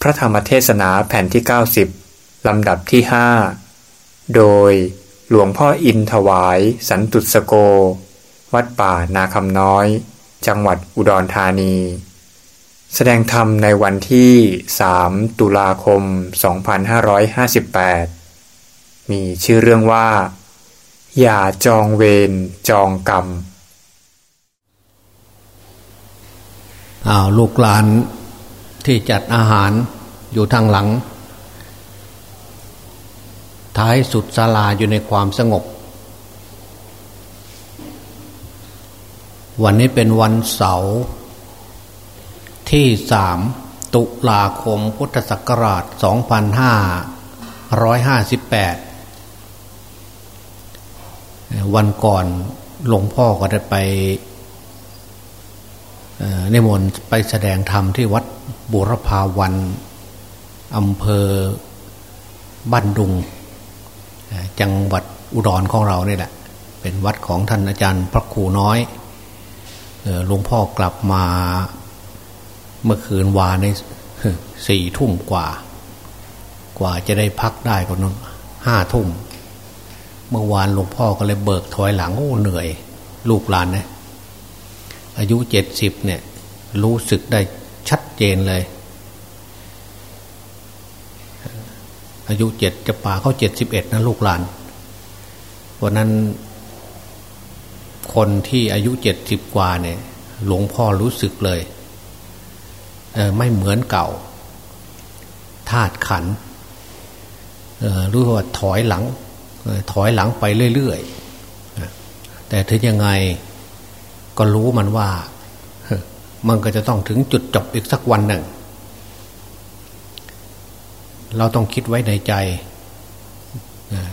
พระธรรมเทศนาแผ่นที่ 90 ลำดับที่ 5 โดยหลวงพ่ออินถวายสันตุสโก วัดป่านาคำน้อย จังหวัดอุดรธานี แสดงธรรมในวันที่ 3 ตุลาคม 2558 มีชื่อเรื่องว่า อย่าจองเวรจองกรรมอ้าวลูกหลาน ที่จัดอาหารอยู่ทางหลัง ท้ายสุดศาลาอยู่ในความสงบ วันนี้เป็นวันเสาร์ที่สามตุลาคมพุทธศักราช 2558 วันก่อนหลวงพ่อก็ได้ไปนิมนต์ไปแสดงธรรมที่วัด บุรพาวันอำเภอบ้านดุง จังหวัดอุดรของเราเนี่แหละ เป็นวัดของท่านอาจารย์พระครูน้อยหลวงพ่อกลับมาเมื่อคืนวานในสี่ทุ่มกว่า กว่าจะได้พักได้ก็นั้นห้าทุ่ม เมื่อวานหลวงพ่อก็เลยเบิกถอยหลังโอ้เหนื่อย ลูกหลานเนี่ยอายุเจ็ดสิบเนี่ย รู้สึกได้ ชัดเจนเลย อายุเจ็ดจะป่าเขาเจ็ดสิบเอ็ดนะลูกหลานวันนั้น คนที่อายุเจ็ดสิบกว่าเนี่ย หลวงพ่อรู้สึกเลยเไม่เหมือนเก่าธาตุขันรู้ว่าถอยหลังถอยหลังไปเรื่อยๆแต่ถึงยังไงก็รู้มันว่า มันก็จะต้องถึงจุดจบอีกสักวันหนึ่ง เราต้องคิดไว้ในใจ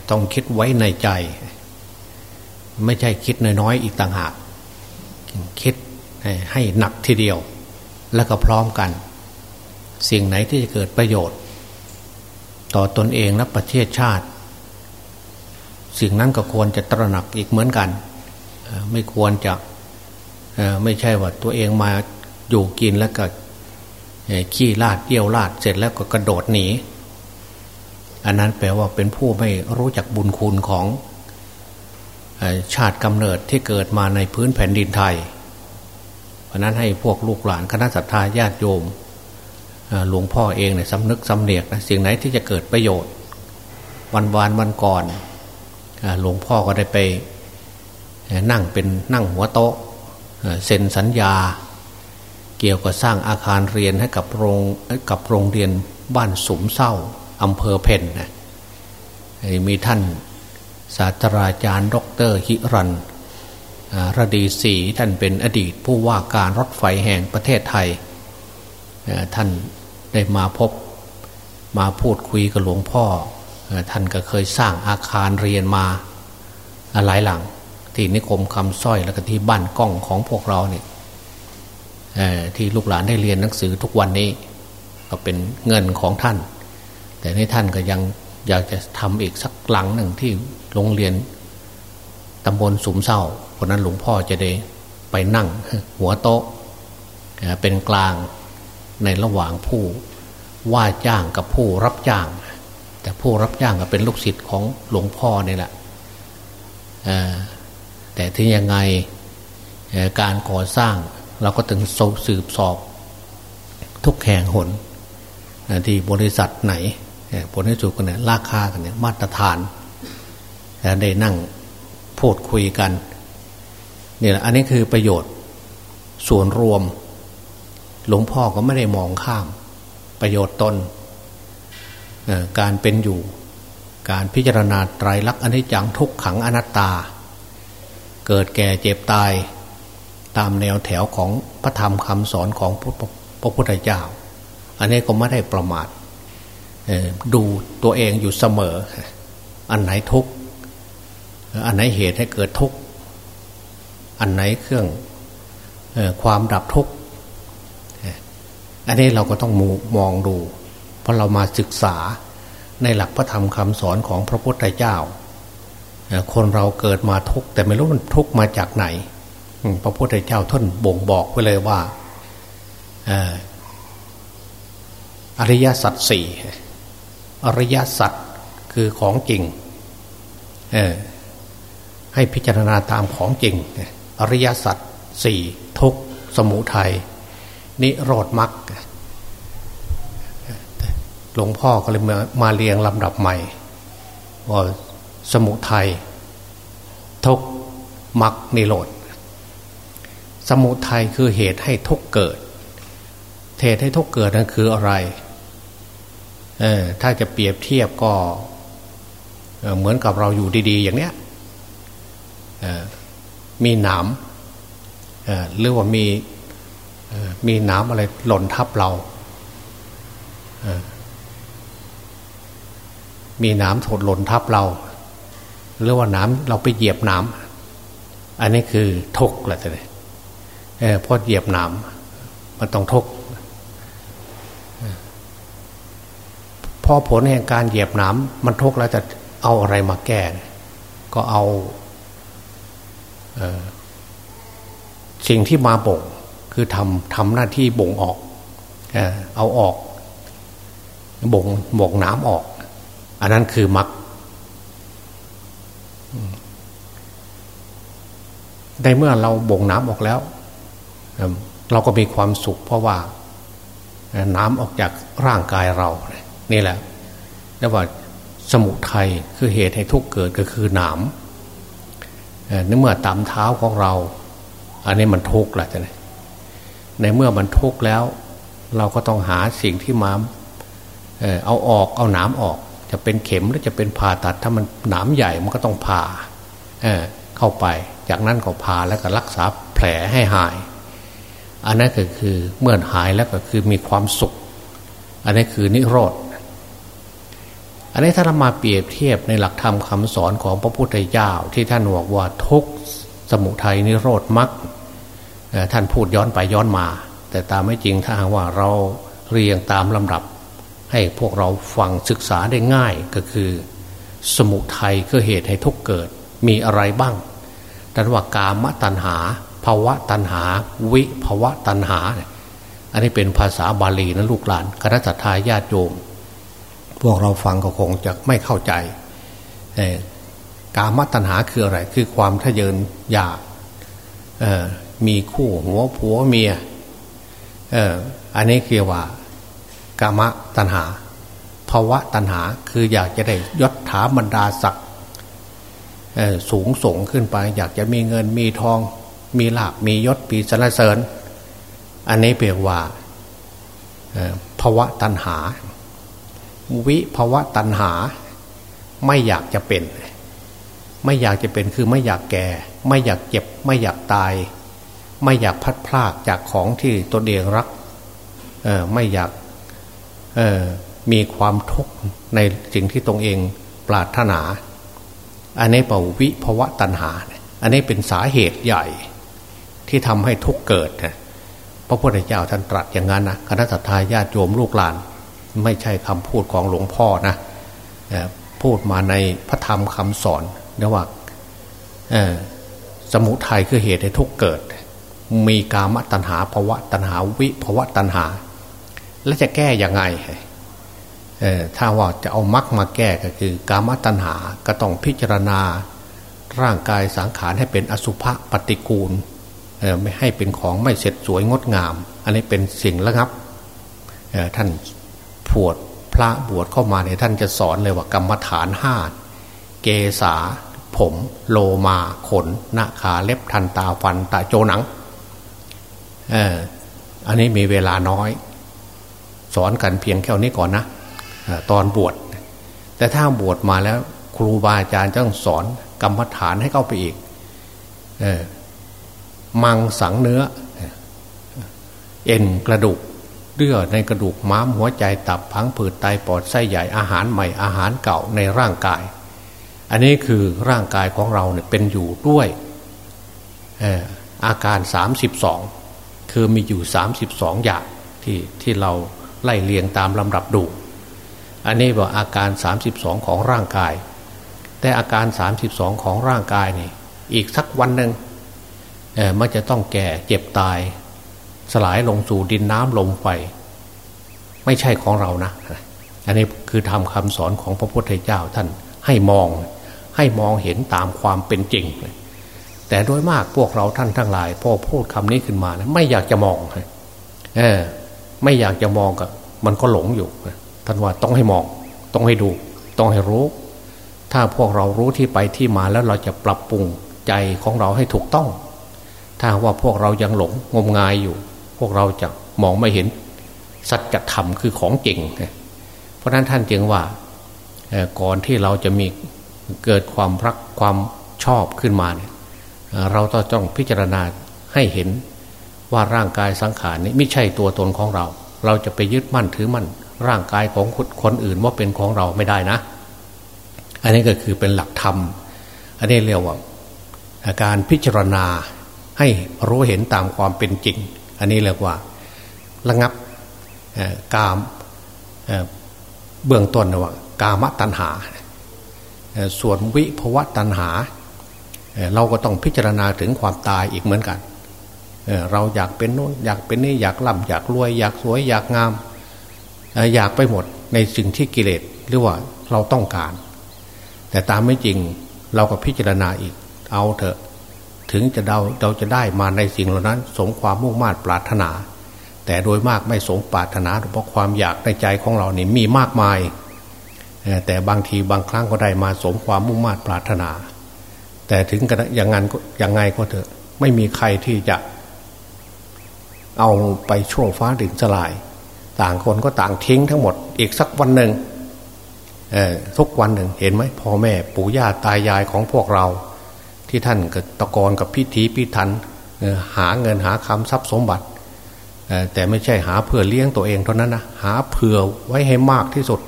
ต้องคิดไว้ในใจ ไม่ใช่คิดน้อยๆอีกต่างหาก คิดให้หนักทีเดียว แล้วก็พร้อมกัน สิ่งไหนที่จะเกิดประโยชน์ ต่อตนเองและประเทศชาติ สิ่งนั้นก็ควรจะตระหนักอีกเหมือนกัน ไม่ควรจะไม่ใช่ว่าตัวเองมา อยู่กินแล้วก็ขี้ลาดเยี่ยวลาดเสร็จแล้วก็กระโดดหนี อันนั้นแปลว่าเป็นผู้ไม่รู้จักบุญคุณของชาติกำเนิดที่เกิดมาในพื้นแผ่นดินไทย เพราะนั้นให้พวกลูกหลานคณะสัตยาญาติโยมหลวงพ่อเองเนี่ยสำนึกสำเนียกนะสิ่งไหนที่จะเกิดประโยชน์ วันวานวันก่อนหลวงพ่อก็ได้ไปนั่งเป็นนั่งหัวโต๊ะเซ็นสัญญา เกี่ยวกับสร้างอาคารเรียนให้กับโรงกับโรงเรียนบ้านสมเศร้าอำเภอเพนนะมีท่านศาสตราจารย์ ดรหิรันระดีศรีท่านเป็นอดีตผู้ว่าการรถไฟแห่งประเทศไทย ท่านได้มาพบมาพูดคุยกับหลวงพ่อ ท่านก็เคยสร้างอาคารเรียนมาหลายหลัง ที่นิคมคำสร้อยแล้วก็ที่บ้านกล้องของพวกเราเนี่ย ที่ลูกหลานได้เรียนหนังสือทุกวันนี้ ก็เป็นเงินของท่าน แต่ในท่านก็ยังอยากจะทำอีกสักหลังหนึ่งที่โรงเรียนตำบลสุมเศร้าเพราะนั้นหลวงพ่อจะได้ไปนั่งหัวโต๊ะเป็นกลางในระหว่างผู้ว่าจ้างกับผู้รับจ้าง แต่ผู้รับจ้างก็เป็นลูกศิษย์ของหลวงพ่อนี่แหละแต่ถึงยังไงการก่อสร้าง เราก็ถึงสืบสอบ ทุกแห่งหนที่บริษัทไหนผลที่สุดกันเนี่ยราคากันเนี่ยมาตรฐานได้นั่งพูดคุยกันเนี่ยอันนี้คือประโยชน์ส่วนรวม หลวงพ่อก็ไม่ได้มองข้าม ประโยชน์ตนการเป็นอยู่ การพิจารณาไตรลักษณ์อนิจจังทุกขังอนัตตา เกิดแก่เจ็บตาย ตามแนวแถวของพระธรรมคำสอนของพระพุทธเจ้า อันนี้ก็ไม่ได้ประมาทดูตัวเองอยู่เสมอ อันไหนทุกอันไหนเหตุให้เกิดทุกอันไหนเครื่องความดับทุกอันนี้เราก็ต้องมองดู เพราะเรามาศึกษาในหลักพระธรรมคำสอนของพระพุทธเจ้า คนเราเกิดมาทุกแต่ไม่รู้มันทุกมาจากไหน พระพุทธเจ้าท่านบ่งบอกไว้เลยว่าอริยสัจสี่อริยสัจคือของจริงให้พิจารณาตามของจริง อริยสัจสี่ทุกสมุทัยนิโรธมรรคหลวงพ่อก็เลยมามาเรียงลำดับใหม่ว่าสมุทัยทุกมรรคนิโรธ สมุทัยคือเหตุให้ทุกเกิดเหตุให้ทุกเกิดนั่นคืออะไรเออถ้าจะเปรียบเทียบก็เหมือนกับเราอยู่ดี ๆ อย่างเนี้ยมีหนามหรือว่ามีมีน้ำอะไรหล่นทับเรา มีน้ำถดหล่นทับเรา หรือว่าน้ำเราไปเหยียบน้ำอันนี้คือทกแหละเลย พราะเหยียบหน้ำมันต้องทกพอผลแห่งการเหยียบหน้ำมันทกแล้วจะเอาอะไรมาแก้ ก็เอาสิ่งที่มาบ่งคือทำทำหน้าที่บ่งออกเอาออกบ่งบ่งน้ำออก อันนั้นคือมักในเมื่อเราบ่งน้ำออกแล้ว เราก็มีความสุขเพราะว่าน้ำออกจากร่างกายเรา นี่แหละเรียกว่าสมุทัยคือเหตุให้ทุกเกิดก็คือหนามในเมื่อตามเท้าของเรา อันนี้มันทุกข์แหละจ้ะในเมื่อมันทุกข์แล้ว เราก็ต้องหาสิ่งที่มาเอาออกเอาหนามออก จะเป็นเข็มหรือจะเป็นผ่าตัด ถ้ามันหนามใหญ่มันก็ต้องผ่าเข้าไป จากนั้นก็ผ่าแล้วก็รักษาแผลให้หาย อันนั้นก็คือเมื่อหายแล้วก็คือมีความสุข อันนี้คือนิโรธอันนี้ถ้าเรามาเปรียบเทียบในหลักธรรมคาสอนของพระพุทธเจ้าที่ท่านบอกว่าทุกสมุทัยนิโรธมรรคท่านพูดย้อนไปย้อนมา แต่ตามไม่จริงถ้าหากว่าเราเรียงตามลำดับ ให้พวกเราฟังศึกษาได้ง่ายก็คือ สมุทัยคือเหตุให้ทุกเกิดมีอะไรบ้างแต่ว่ากามตัณหา ภาวะตัณหา วิภาวะตัณหา อันนี้เป็นภาษาบาลีนะลูกหลานคณะทาญาติโยม พวกเราฟังก็คงจะไม่เข้าใจกามตัณหาคืออะไร คือความทะเยนอยากมีคู่หัวผัวเมียอันนี้คือว่ากามตัณหาภาวะตัณหาคืออยากจะได้ยศถาบรรดาศักดิ์สูงส่งขึ้นไป อยากจะมีเงินมีทอง มีลาบมียศมีสรรเสริญ อันนี้เปรียกว่าภาวะตัณหา วิภาวะตัณหา ไม่อยากจะเป็น ไม่อยากจะเป็นคือไม่อยากแก่ ไม่อยากเจ็บ ไม่อยากตาย ไม่อยากพัดพลากจากของที่ตนเองรักไม่อยากมีความทุกข์ในสิ่งที่ตรงเองปรารถนา อันนี้เป่าวิภวะตัณหา อันนี้เป็นสาเหตุใหญ่ ที่ทำให้ทุกเกิดพระพุทธเจ้าท่านตรัสอย่างนั้นนะคณะสัตยาญาติโยมลูกหลาน ไม่ใช่คำพูดของหลวงพ่อนะพูดมาในพระธรรมคำสอนเรียกว่าสมุทัยคือเหตุให้ทุกเกิด มีกามตัณหาภวะตัณหาวิภวะตัณหา แล้วจะแก้ยังไงถ้าว่าจะเอามรรคมาแก้ก็คือกามตัณหาก็ต้องพิจารณาร่างกายสังขารให้เป็นอสุภะปฏิกูล ไม่ให้เป็นของไม่เสร็จสวยงดงาม อันนี้เป็นสิ่งระงับท่านผวดพระบวชเข้ามาเนี่ยท่านจะสอนเลยว่ากรรมฐานห้าเกษาผมโลมาขนหน้าขาเล็บทันตาฟันตาโจหนังเอออันนี้มีเวลาน้อย สอนกันเพียงแค่นี้ก่อนนะตอนบวช แต่ถ้าบวชมาแล้ว ครูบาอาจารย์ต้องสอนกรรมฐานให้เข้าไปอีก เออ มังสังเนื้อ เอ็นกระดูกเลือดในกระดูกม้ามหัวใจตับพังผืดไตปอดไส้ใหญ่อาหารใหม่อาหารเก่าในร่างกาย อันนี้คือร่างกายของเราเนี่ยเป็นอยู่ด้วยอาการ 32 คือมีอยู่ 32 อย่างที่ที่เราไล่เลียงตามลำดับดู อันนี้ว่าอาการ 32 ของร่างกาย แต่อาการ 32 ของร่างกายนี่อีกสักวันหนึ่ง มันจะต้องแก่เจ็บตาย สลายลงสู่ดินน้ำลมไฟไม่ใช่ของเรานะ อันนี้คือทำคำสอนของพระพุทธเจ้าท่านให้มองให้มองเห็นตามความเป็นจริง แต่โดยมากพวกเราท่านทั้งหลาย พอพูดคำนี้ขึ้นมานะไม่อยากจะมองเออไม่อยากจะมองก็มันก็หลงอยู่ท่านว่าต้องให้มอง ต้องให้ดู ต้องให้รู้ ถ้าพวกเรารู้ที่ไปที่มาแล้วเราจะปรับปรุงใจของเราให้ถูกต้อง ถ้าว่าพวกเรายังหลงงมงายอยู่ พวกเราจะมองไม่เห็น สัจธรรมคือของจริง เพราะนั้นท่านจึงว่าก่อนที่เราจะมีเกิดความรักความชอบขึ้นมาเนี่ยเราต้องพิจารณาให้เห็นว่าร่างกายสังขารนี้ไม่ใช่ตัวตนของเรา เราจะไปยึดมั่นถือมั่นร่างกายของคนอื่นว่าเป็นของเราไม่ได้นะ อันนี้ก็คือเป็นหลักธรรม อันนี้เรียกว่าการพิจารณา ให้รู้เห็นตามความเป็นจริง อันนี้เรียกว่าระงับกามเบื้องต้นนะว่ากามตัณหา ส่วนวิภวะตัณหา เราก็ต้องพิจารณาถึงความตายอีกเหมือนกัน เราอยากเป็นโน้นอยากเป็นนี่อยากร่ำอยากรวย อยากสวยอยากงาม อยากไปหมดในสิ่งที่กิเลสหรือว่าเราต้องการ แต่ตามไม่จริงเราก็พิจารณาอีก เอาเถอะ ถึงจะเราเราจะได้มาในสิ่งเหล่านั้น สมความมุ่งมา่ปรารถนา แต่โดยมากไม่สมปรารถนาเพราะความอยากในใจของเรานี่มีมากมาย แต่บางทีบางครั้งก็ได้มาสมความมุ่งมา่ปรารถนา แต่ถึงกันอย่างนั้นอย่างไงก็เถอะ ไม่มีใครที่จะ เอาไปช่วงฟ้าดินสลาย ต่างคนก็ต่างทิ้งทั้งหมด อีกสักวันหนึ่งทุกวันหนึ่งเห็นไหมพ่อแม่ปู่ย่าตายายของพวกเรา ที่ท่านกตะกอนกับพิธีพิธันหาเงินหาคำทรัพย์สมบัติ แต่ไม่ใช่หาเพื่อเลี้ยงตัวเองเท่านั้นนะหาเผื่อไว้ให้มากที่สุด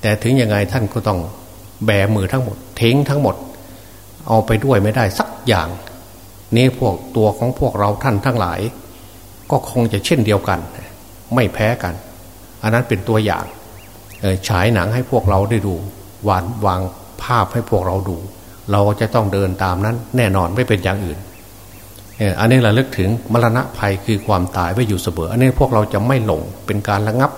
แต่ถึงยังไงท่านก็ต้องแบมือทั้งหมดเท้งทั้งหมด เอาไปด้วยไม่ได้สักอย่าง นี่พวกตัวของพวกเราท่านทั้งหลาย ก็คงจะเช่นเดียวกัน ไม่แพ้กัน อันนั้นเป็นตัวอย่างฉายหนังให้พวกเราได้ดูวานวางภาพให้พวกเราดู เราจะต้องเดินตามนั้น แน่นอนไม่เป็นอย่างอื่นอันนี้เราเลึกถึงมรณะภัยคือความตายไว้อยู่เสมออันนี้พวกเราจะไม่หลงเป็นการระงับ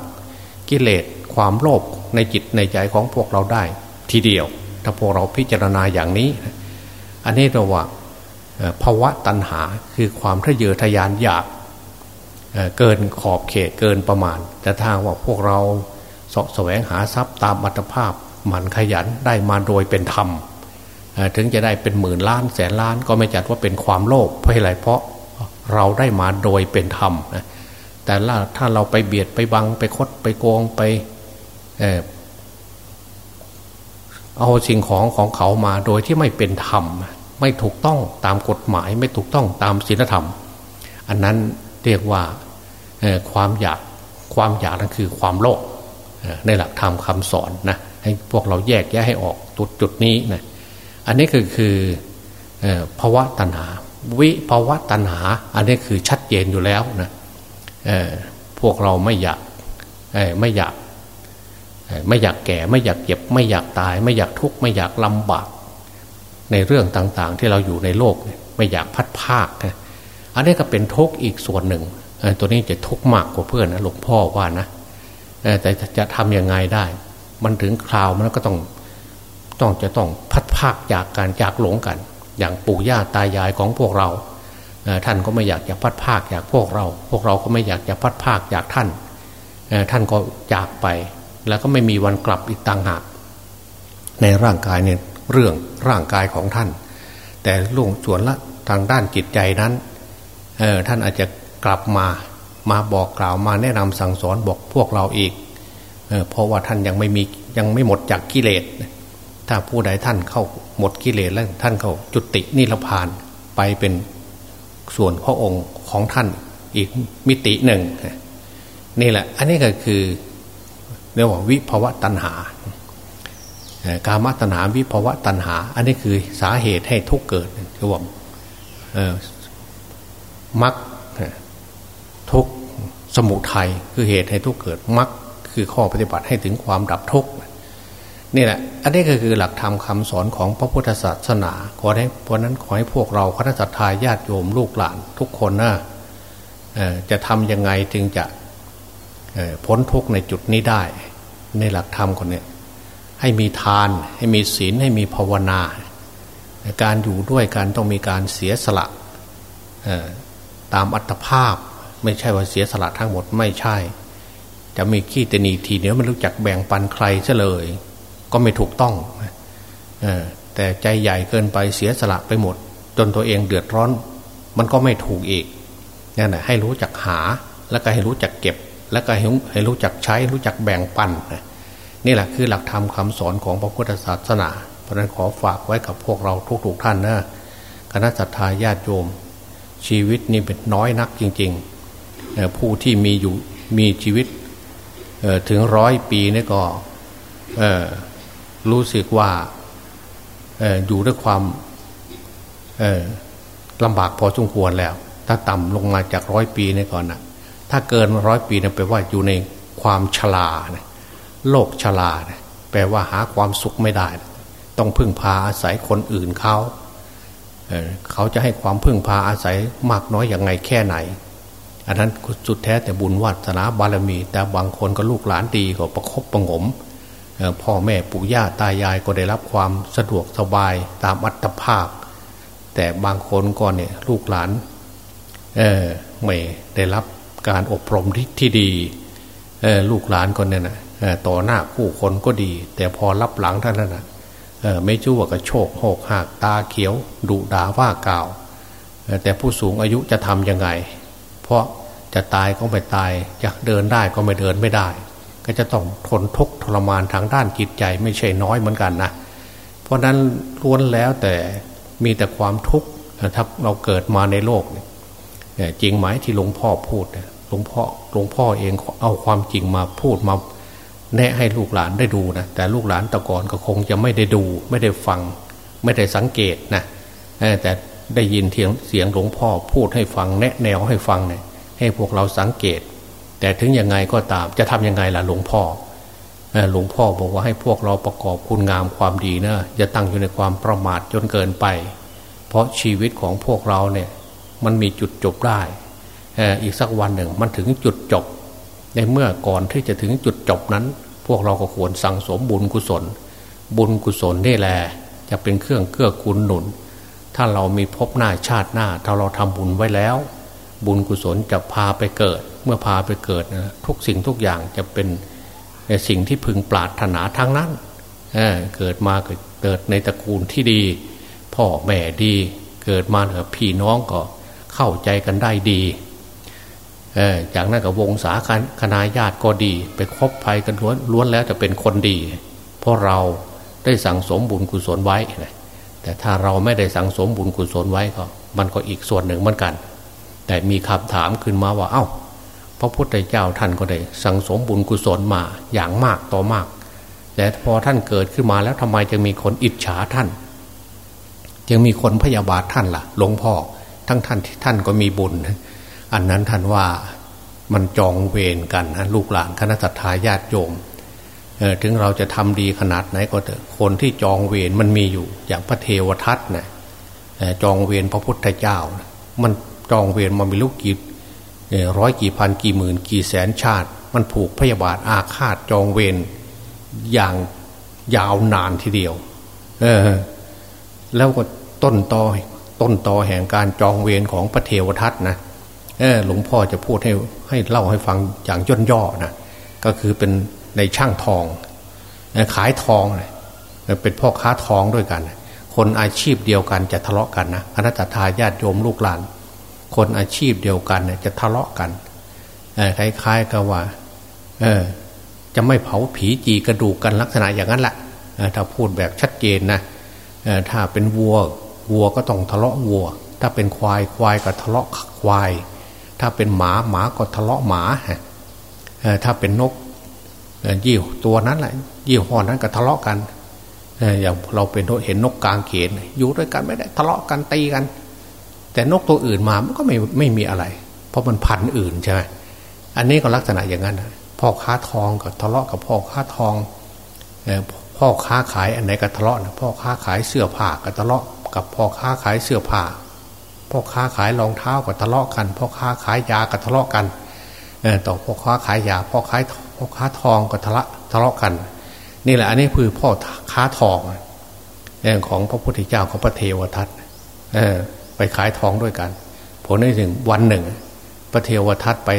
กิเลสความโลภในจิตในใจของพวกเราได้ ทีเดียว ถ้าพวกเราพิจารณาอย่างนี้ อันนี้เราว่าภาวะตัณหาคือความทะเยอทะยานอยากเกินขอบเขตเกินประมาณ แต่ทางว่าพวกเราสาะแสวงหาทรัพย์ตามอัตภาพหมั่นขยันได้มาโดยเป็นธรรม ถึงจะได้เป็นหมื่นล้านแสนล้านก็ไม่จัดว่าเป็นความโลภเพราะอะไรเพราะเราได้มาโดยเป็นธรรมนะแต่ถ้าเราไปเบียดไปบังไปคดไปโกงไปเออเอาสิ่งของของเขามาโดยที่ไม่เป็นธรรม ไม่ถูกต้องตามกฎหมาย ไม่ถูกต้องตามศีลธรรม อันนั้นเรียกว่าความอยากความอยากนั่นคือความโลภในหลักธรรมคาสอนนะให้พวกเราแยกแยะให้ออกจุดจุดนี้นะ อันนี้คือคือภาวะตัณหา วิภาวะตัณหา อันนี้คือชัดเจนอยู่แล้วนะพวกเราไม่อยากไม่อยากไม่อยากแก่ไม่อยากเจ็บ ไม่อยากตาย ไม่อยากทุกข์ไม่อยากลำบาก ในเรื่องต่างๆ ที่เราอยู่ในโลกไม่อยากพัดภาคนอันนี้ก็เป็นทุกข์อีกส่วนหนึ่งตัวนี้จะทุกข์มากกว่าเพื่อนนะหลวงพ่อว่านะแต่จะทำยังไงได้ มันถึงคราวมันก็ต้อง ต้องจะต้องพัดภาคจากการจากหลงกัน อย่างปู่ย่าตายายของพวกเรา ท่านก็ไม่อยากจะพัดภาคจากพวกเรา พวกเราก็ไม่อยากจะพัดภาคจากท่าน ท่านก็จากไป แล้วก็ไม่มีวันกลับอีกต่างหากในร่างกายเนี่ยเรื่องร่างกายของท่าน แต่ลุงส่วนละทางด้านจิตใจนั้นท่านอาจจะกลับมามาบอกกล่าวมาแนะนำสั่งสอนบอกพวกเราอีก เพราะว่าท่านยังไม่มียังไม่หมดจากกิเลส ถ้าผู้ใดท่านเข้าหมดกิเลสแล้วท่านเข้าจุตินิพพานไปเป็นส่วนพระองค์ของท่านอีกมิติหนึ่งนี่แหละ อันนี้ก็คือเรียกว่าวิภวะตัณหา การมตัณหาวิภวะตัณหา อันนี้คือสาเหตุให้ทุกเกิดคือว่ามักทุกสมุทัยคือเหตุให้ทุกเกิดมักคือข้อปฏิบัติให้ถึงความดับทุกข์ นี่แหละ อันนี้ก็คือหลักธรรมคาสอนของพระพุทธศาสนาขอให้เพราะนั้นขอให้พวกเราคณะสัตยาญาติโยมลูกหลานทุกคนนะจะทำยังไงจึงจะพ้นทุกข์ในจุดนี้ได้ ในหลักธรรมคนนี้ให้มีทานให้มีศีลให้มีภาวนา การอยู่ด้วยกันต้องมีการเสียสละตามอัตภาพไม่ใช่ว่าเสียสละทั้งหมดไม่ใช่ จะมีขี้ตนีทีเดียวมันรู้จักแบ่งปันใครซะเลย ก็ไม่ถูกต้องแต่ใจใหญ่เกินไปเสียสละไปหมด จนตัวเองเดือดร้อน มันก็ไม่ถูกอีกนั่นแหละให้รู้จักหา แล้วก็ให้รู้จักเก็บ แล้วก็ให้รู้จักใช้รู้จักแบ่งปันนี่แหละคือหลักธรรมคาสอนของพระพุทธศาสนา เพราะนั้นขอฝากไว้กับพวกเราทุกๆท่านนะคณะสัตยาญาติโยม ชีวิตนี่เป็นน้อยนักจริง ๆ ผู้ที่มีอยู่มีชีวิตถึงร้อยปีนี่ก็ รู้สึกว่าอยู่ด้วยความลำบากพอสมควรแล้ว ถ้าต่ำลงมาจากร้อยปีนี่ก่อนนะถ้าเกินร้อยปีนะแปลว่าอยู่ในความชรานะโลกชรานะแปลว่าหาความสุขไม่ได้ต้องพึ่งพาอาศัยคนอื่นเขาเเขาจะให้ความพึ่งพาอาศัยมากน้อยอย่างไงแค่ไหน อันนั้นสุดแท้แต่บุญวัฒนาบารมี แต่บางคนก็ลูกหลานดีก็ประคบประงม พ่อแม่ปู่ย่าตายายก็ได้รับความสะดวกสบายตามอัตภาพ แต่บางคนก็เนี่ยลูกหลานไม่ได้รับการอบรมที่ที่ดีลูกหลานคนเนี่ยนะต่อหน้าผู้คนก็ดี แต่พอรับหลังท่านนั้นนะไม่ชั่วก็โชคหกหักตาเขียวดุด่าว่ากล่าว แต่ผู้สูงอายุจะทำยังไง เพราะจะตายก็ไม่ตายจะเดินได้ก็ไม่เดินไม่ได้ ก็จะต้องทนทุกข์ทรมานทางด้านจิตใจไม่ใช่น้อยเหมือนกันนะเพราะนั้นล้วนแล้วแต่มีแต่ความทุกข์ถ้าเราเกิดมาในโลกเนี่ยจริงไหมที่หลวงพ่อพูดหลวงพ่อหลวงพ่อเองเอาความจริงมาพูดมาแนะให้ลูกหลานได้ดูนะแต่ลูกหลานตะก่อนก็คงจะไม่ได้ดู ไม่ได้ฟัง ไม่ได้สังเกตนะแต่ได้ยินเสียงเสียงหลวงพ่อพูดให้ฟังแนะแนวให้ฟังเนี่ยให้พวกเราสังเกต แต่ถึงยังไงก็ตามจะทํำยังไงล่ะหลวงพ่อหลวงพ่อบอกว่าให้พวกเราประกอบคุณงามความดีนะอย่าตั้งอยู่ในความประมาทจนเกินไป เพราะชีวิตของพวกเราเนี่ยมันมีจุดจบได้อีกสักวันหนึ่งมันถึงจุดจบ ในเมื่อก่อนที่จะถึงจุดจบนั้น พวกเราก็ควรสั่งสมบุญกุศล บุญกุศลนี่แหละจะเป็นเครื่องเกื้อกูลหนุน ถ้าเรามีพบหน้าชาติหน้าถ้าเราทำบุญไว้แล้ว บุญกุศลจะพาไปเกิด เมื่อพาไปเกิดนะทุกสิ่งทุกอย่างจะเป็นสิ่งที่พึงปรารถนาทั้งนั้นเเกิดมาเกิดในตระกูลที่ดี พ่อแม่ดีเกิดมาเถอพี่น้องก็เข้าใจกันได้ดีจากนั้นกับวงศาคณาญาติก็ดี ไปคบภัยกันล้วนล้วนแล้วจะเป็นคนดี เพราะเราได้สั่งสมบุญกุศลไว้แต่ถ้าเราไม่ได้สั่งสมบุญกุศลไว้ก็ มันก็อีกส่วนหนึ่งเหมือนกัน แต่มีคำถามขึ้นมาว่า เอา้า พระพุทธเจ้าท่านก็ได้ สั่งสมบุญกุศลมาอย่างมากต่อมาก แต่พอท่านเกิดขึ้นมาแล้วทำไมจะมีคนอิจฉาท่านยังมีคนพยาบาทท่านละ่ะหลวงพ่อทั้งท่านที่ท่านก็มีบุญ อันนั้นท่านว่ามันจองเวรกันนะลูกหลานคณะสัตยาญาติโยมถึงเราจะทำดีขนาดไหนก็เถอะคนที่จองเวรมันมีอยู่ อย่างพระเทวทัตนะจองเวรพระพุทธเจ้า มัน จองเวรมันมีลูกกี่ร้อยกี่พันกี่หมื่น กี่แสนชาติ มันผูกพยาบาทอาฆาตจองเวรอย่างยาวนานทีเดียว เออ แล้วก็ต้นตอต้นตอแห่งการจองเวรของพระเทวทัตนะหลวงพ่อจะพูดให้ให้เล่าให้ฟังอย่างย่นย่อนะก็คือเป็นในช่างทองขายทองเป็นพ่อค้าทองด้วยกัน คนอาชีพเดียวกันจะทะเลาะกันนะคณะทาญาติโยมลูกหลาน คนอาชีพเดียวกันเนี่ยจะทะเลาะกันคล้ายๆกับว่า เออ จะไม่เผาผีจีกระดูกกันลักษณะอย่างนั้นแหละถ้าพูดแบบชัดเจนนะถ้าเป็นวัววัวก็ต้องทะเลาะวัว ถ้าเป็นควายควายก็ทะเลาะควาย ถ้าเป็นหมาหมาก็ทะเลาะหมาถ้าเป็นนกยี่ตัวนั้นแหละยี่ห้อนั้นก็ทะเลาะกันอย่างเราเป็นเห็นนกกลางเขนอยู่ด้วยกันไม่ได้ทะเลาะกันตีกัน แต่นกตัวอื่นมามันก็ไม่ไม่มีอะไร เพราะมันพันอื่นใช่ไหมอันนี้ก็ลักษณะอย่างนั้นพ่อค้าทองก็ทะเลาะกับพ่อค้าทองพ่อค้าขายอันไหนก็ทะเลาะนะพ่อค้าขายเสื้อผ้าก็ทะเลาะกับพ่อค้าขายเสื้อผ้าพ่อค้าขายรองเท้าก็ทะเลาะกันพ่อค้าขายยาก็ทะเลาะกันต่อพ่อค้าขายยาพ่อค้าพ่อค้าทองก็ทะเลาะทะเลาะกัน นี่แหละอันนี้คือพ่อค้าทองของพระพุทธเจ้าของพระเทวทัต ไปขายทองด้วยกัน ผลได้ถึงวันหนึ่ง พระเทวทัตไป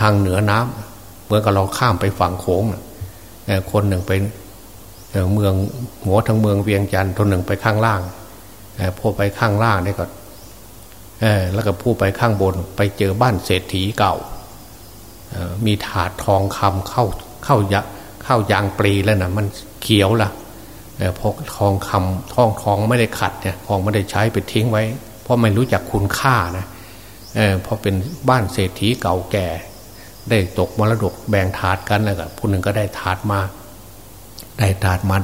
ทางเหนือน้ำเมื่อกับเราข้ามไปฝั่งโขงคนหนึ่งไปเมืองหัวทางเมืองเวียงจันทร์คนหนึ่งไปข้างล่างพอไปข้างล่างนี่ก็แล้วก็ผู้ไปข้างบนไปเจอบ้านเศรษฐีเก่ามีถาดทองคำเข้าเข้ายะเข้ายางปรีแล้วนะมันเขียวละเพราะทองคำทองทองไม่ได้ขัดเนี่ยทองไม่ได้ใช้ไปทิ้งไว้ เพราะไม่รู้จักคุณค่านะเเพราะเป็นบ้านเศรษฐีเก่าแก่ ได้ตกมรดกแบ่งถาดกันแล้วก็ผู้หนึ่งก็ได้ถาดมา ได้ถาดมัน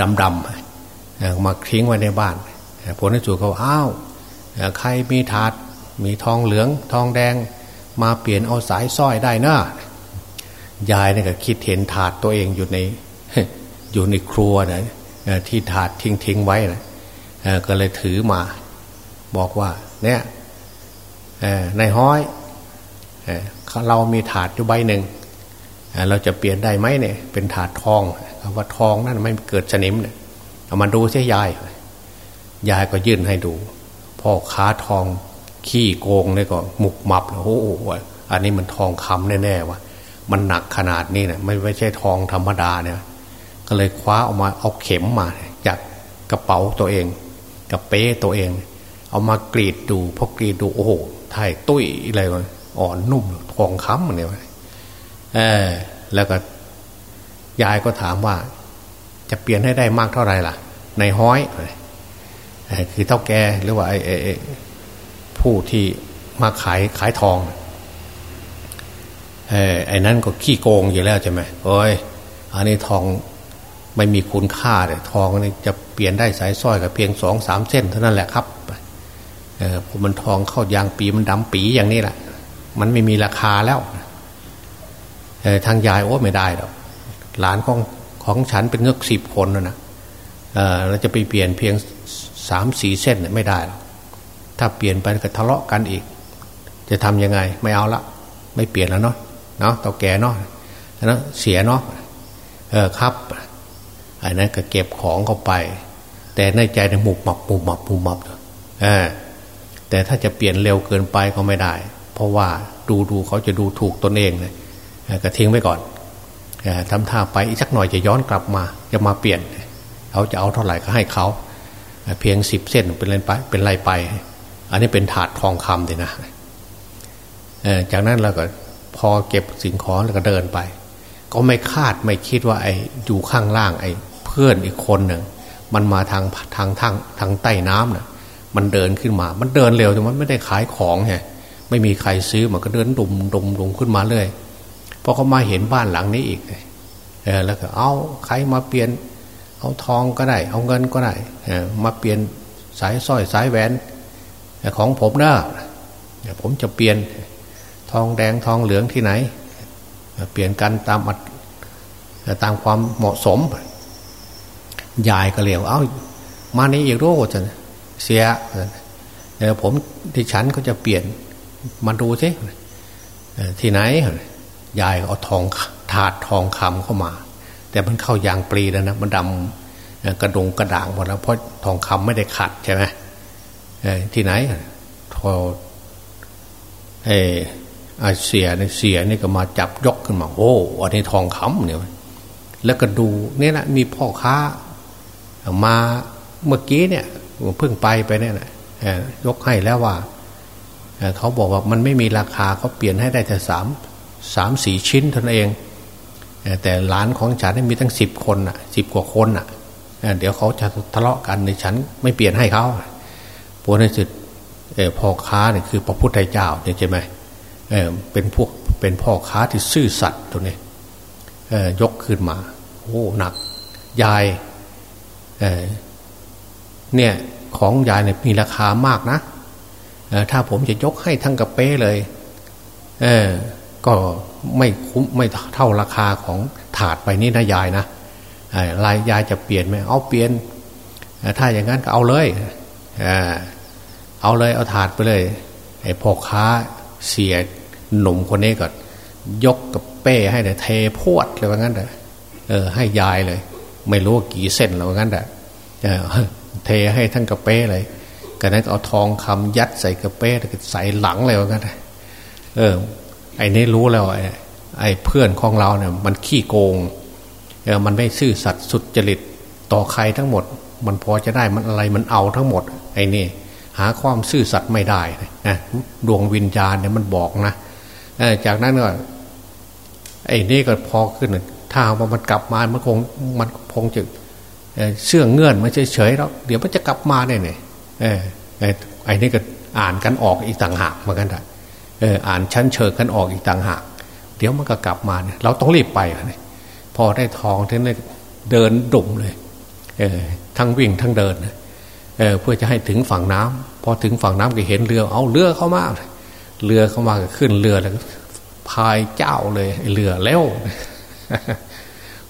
ดำดำมาทิ้งไว้ในบ้านผลที่สุดเขาอ้าวใครมีถาดมีทองเหลืองทองแดง มาเปลี่ยนเอาสายสร้อยได้นะยายเนี่ยก็คิดเห็นถาดตัวเองอยู่ในอยู่ในครัวนะที่ถาดทิ้งทิ้งไว้นะก็เลยถือมา บอกว่า เนี่ยในห้อยเรามีถาดอยู่ใบหนึ่งเราจะเปลี่ยนได้ไหมเนี่ย เป็นถาดทองว่าทองนั่นไม่เกิดสนิมเนี่ยเอามาดูใช่ยยายยายก็ยื่นให้ดู พ่อค้าทองขี้โกงเนี่ยก็หมุกมับโอ้โหอันนี้มันทองคำแน่ๆว่ะมันหนักขนาดนี้เนะไม่ไม่ใช่ทองธรรมดาเนี่ย ก็เลยคว้าออกมาเอาเข็มมา จากกระเป๋าตัวเอง กับเป้ตัวเอง เอามากรีดดูพอกรีดดูโอ้โหไทยตุ้ยอะไรวะอ่อนนุ่มทองคำเนี่ยเออแล้วก็ยายก็ถามว่า จะเปลี่ยนให้ได้มากเท่าไหร่ล่ะ ในห้อยคือเท่าแกหรือว่าไอ้ผู้ที่มาขายขายทองไอ้นั่นก็ขี้โกงอยู่แล้วใช่ไหมโอ้ยอันนี้ทองไม่มีคุณค่าเลยทองนี่จะเปลี่ยนได้สายสร้อยกับเพียงสองสามเส้นเท่านั้นแหละครับ เออผมมันทองเข้ายางปีมันดำปีอย่างนี้แหละ มันไม่มีราคาแล้วเออทางยายโอ้ไม่ได้หรอกหลานของของฉันเป็นเงือกสิบคนนะเออเราจะไปเปลี่ยนเพียงสามสี่เส้นไม่ได้หรอกถ้าเปลี่ยนไปก็ทะเลาะกันอีก จะทํำยังไง ไม่เอาละ ไม่เปลี่ยนแล้วเนาะเนาะต่อแก่เนาะแล้วเสียเนาะเออครับอันนั้นก็เก็บของเข้าไป แต่ในใจในหมุบหมับหมุบหมับหมุบหมับเออ แต่ถ้าจะเปลี่ยนเร็วเกินไปก็ไม่ได้ เพราะว่าดูดูเขาจะดูถูกตนเองเลยก็ทิ้งไว้ก่อนทำท่าไปอีกสักหน่อยจะย้อนกลับมา จะมาเปลี่ยนเขาจะเอาเท่าไหร่ก็ให้เขาเพียงสิบเส้นเป็นไรไปเป็นไรไป อันนี้เป็นถาดทองคำเลยนะจากนั้นเราก็พอเก็บสิ่งของแล้วก็เดินไป ก็ไม่คาดไม่คิดว่า ไอ้อยู่ข้างล่าง ไอ้เพื่อนอีกคนหนึ่งมันมาทางทางทางทางใต้น้ำนะ่ะ มันเดินขึ้นมา มันเดินเร็วแต่มันไม่ได้ขายของไงไม่มีใครซื้อมันก็เดินดุมดุมดุมขึ้นมาเลยพอเขามาเห็นบ้านหลังนี้อีกเออแล้วก็เอาใครมาเปลี่ยน เอาทองก็ได้ เอาเงินก็ได้มาเปลี่ยนสายสร้อยสายแหวนของผมนะผมจะเปลี่ยนทองแดงทองเหลืองที่ไหน เปลี่ยนกันตามตามความเหมาะสมยายก็เรียกเอามานี่อีกโรจะ เสียเดี๋ยวผมที่ฉันก็จะเปลี่ยนมาดูสิที่ไหน ยายเอาทองถาดทองคำเข้ามา แต่มันเข้ายางปรีแล้วนะมันดำกระดงกระด่างหมดแล้วเพราะทองคำไม่ได้ขัดใช่ไหมที่ไหนทอเออเสียเนี่ยเสียนี่ก็มาจับยกขึ้นมาโอ้อันนี้ทองคำเนี่ยแล้วก็ดูเนี่ยนะมีพ่อค้ามาเมื่อกี้เนี่ย เพิ่งไปไปเนี่ยนะยกให้แล้วว่าเขาบอกว่ามันไม่มีราคาเขาเปลี่ยนให้ได้แต่สามสามสี่ชิ้นเท่านั้นเอง แต่หลานของฉันมีตั้งสิบคนอะสิบกว่าคนอะเดี๋ยวเขาจะทะเลาะกันในฉันไม่เปลี่ยนให้เขาพวกนั้นสุดพ่อค้าเนี่ยคือพระพุทธเจ้าเนี่ยใช่ไหมเเป็นพวกเป็นพ่อค้าที่ซื่อสัตย์ตัวนี้ยกขึ้นมาโอ้หนักยาย เนี่ยของยายเนี่ยมีราคามากนะถ้าผมจะยกให้ทั้งกระเป้เลย เออก็ไม่คุ้มไม่เท่าราคาของถาดไปนี่นะยายนะลายยายจะเปลี่ยนไหมเอาเปลี่ยน ถ้าอย่างนั้นก็เอาเลยเอาเลยเอาถาดไปเลยไอ้พ่อค้าเสียหนุ่มคนนี้ก็ยกกับเป้ให้เลยเทพวดเลยว่างั้นเลยเออให้ยายเลย ไม่รู้กี่เส้นแล้วว่างั้นเลย เทให้ทั้งกระเป้เลยก็นั้นเอาทองคำยัดใส่กระเป้ใส่หลังเลยว่างั้นเออ ไอ้นี่รู้แล้วไอ้ไอ้เพื่อนของเราเนี่ย มันขี้โกงเออมันไม่ซื่อสัตย์สุดจริตต่อใครทั้งหมด มันพอจะได้มันอะไรมันเอาทั้งหมด ไอ้นี่หาความซื่อสัตย์ไม่ได้นะดวงวิญญาณเนี่ยมันบอกนะจากนั้นก็ไอ้นี่ก็พอขึ้นถ้าว่ามันกลับมามันคงมันคงจะ เชื่องเงื่อนมันเฉยๆแล้วเดี๋ยวมันจะกลับมาเนี่ยเนี่ยไอ้นี่ก็อ่านกันออกอีกต่างหากเหมือนกันเอออ่านชั้นเชิญกันออกอีกต่างหาก เดี๋ยวมันก็กลับมาเนี่ยเราต้องรีบไปเลยพอได้ทองท่านเลยเดินดุ่มเลย เออทั้งวิ่งทั้งเดินเออเพื่อจะให้ถึงฝั่งน้ำพอถึงฝั่งน้ำก็เห็นเรือ เอาเรือเข้ามาเรือเข้ามาก็ขึ้นเรือแล้วพายเจ้าเลยเรือแล้ว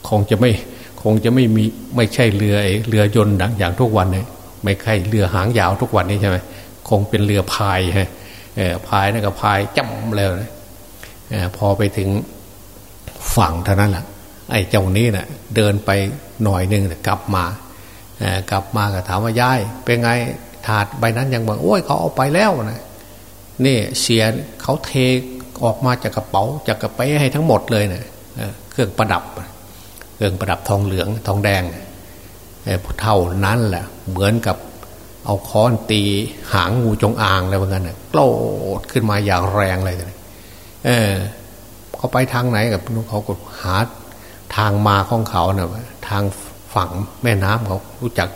คงจะไม่ คงจะไม่มีไม่ใช่เรือเรือยนต์ดังอย่างทุกวันเลยไม่ใช่เรือหางยาวทุกวันนี้ใช่ไหมคงเป็นเรือพายฮะพายนั่นก็พายจ้ำแล้วนะพอไปถึงฝั่งเท่านั้นแหละไอ้เจ้านี้นะ่ะเดินไปหน่อยหนึ่งกลับมากลับมาก็ถามว่ายายเป็นไงถาดใบนั้นยังบอกโอ้ยเขาเอาไปแล้วนะนี่เสียเขาเทออกมาจากกระเป๋าจากกระเป๋ให้ทั้งหมดเลยเนะี่ยเครื่องประดับ เครื่องประดับทองเหลืองทองแดงเท่านั้นแหละเหมือนกับเอาค้อนตีหางงูจงอางอะไรแบบนั้นโกรธขึ้นมาอย่างแรงเลยเออเขาไปทางไหนกับนุเขาก็หาทางมาของเขาเนะ่ยทางฝั่งแม่น้ำเขารู้จัก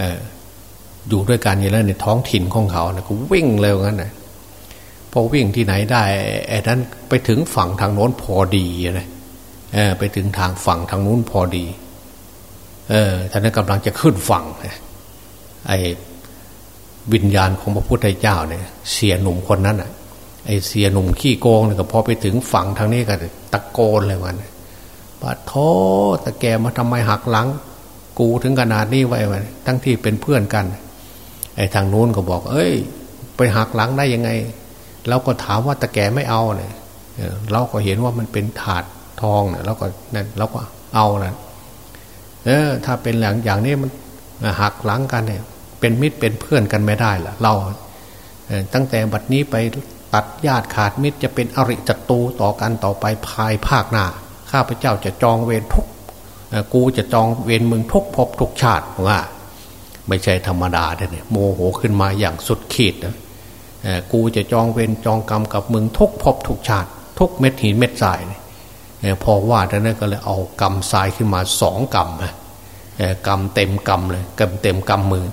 ออยู่ด้วยกันอยู่แล้วในท้องถิ่นของเขาเนะก็วิ่งเร็วงั้นนะพอวิ่งที่ไหนได้ไอ้นั้นไปถึงฝั่งทางโน้นพอดีนะ เออไปถึงทางฝั่งทางนู้นพอดี เออท่านกำลังจะขึ้นฝั่งไอ้วิญญาณของพระพุทธเจ้าเนี่ย เสียหนุ่มคนนั้นอะ ไอ้เสียหนุ่มขี้โกงเนี่ยก็พอไปถึงฝั่งทางนี้ก็ตะโกนเลยวันปะโทตะแกมาทำไมหักหลัง กูถึงขนาดนี้ไว้วันทั้งที่เป็นเพื่อนกัน ไอ้ทางนู้นก็บอก เอ้ย ไปหักหลังได้ยังไงเราก็ถามว่าตะแกไม่เอาเนี่ยเราก็เห็นว่ามันเป็นถาด ทองเนี่ยเราก็นั่นเราก็เอานะเออ ถ้าเป็นหลังอย่างนี้มันหักหลังกันเนี่ย เป็นมิตรเป็นเพื่อนกันไม่ได้ล่ะเราตั้งแต่บัดนี้ไปตัดญาติขาดมิตรจะเป็นอริจัตูต่อกันต่อไปภายภาคหน้าข้าพเจ้าจะจองเวรทุกกูจะจองเวรมึงทุกภพทุกชาติว่า ไม่ใช่ธรรมดาเนี่ยโมโหขึ้นมาอย่างสุดขีดนะกูจะจองเวรจองกรรมกับมึงทุกภพทุกชาติ ทุกเม็ดหินเม็ดทราย พอว่าท่านก็เลยเอากรรมทรายขึ้นมาสองกรรมกรรมเต็มกรรมเลยกรรมเต็มกรรมมือ